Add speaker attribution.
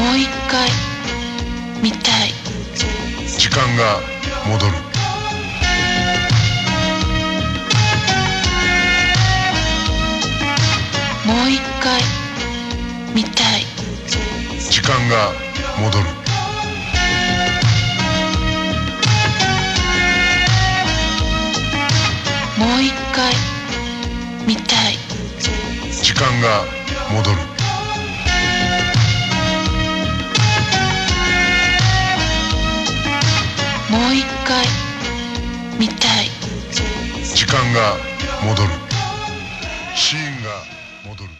Speaker 1: もう一回見たい。
Speaker 2: 時間が戻る。
Speaker 1: もう一回見たい。
Speaker 2: 時間が戻る。
Speaker 1: もう一回見たい。
Speaker 2: 時間が戻る
Speaker 1: もう一回見たい。
Speaker 2: 時間が戻る。シーンが戻る。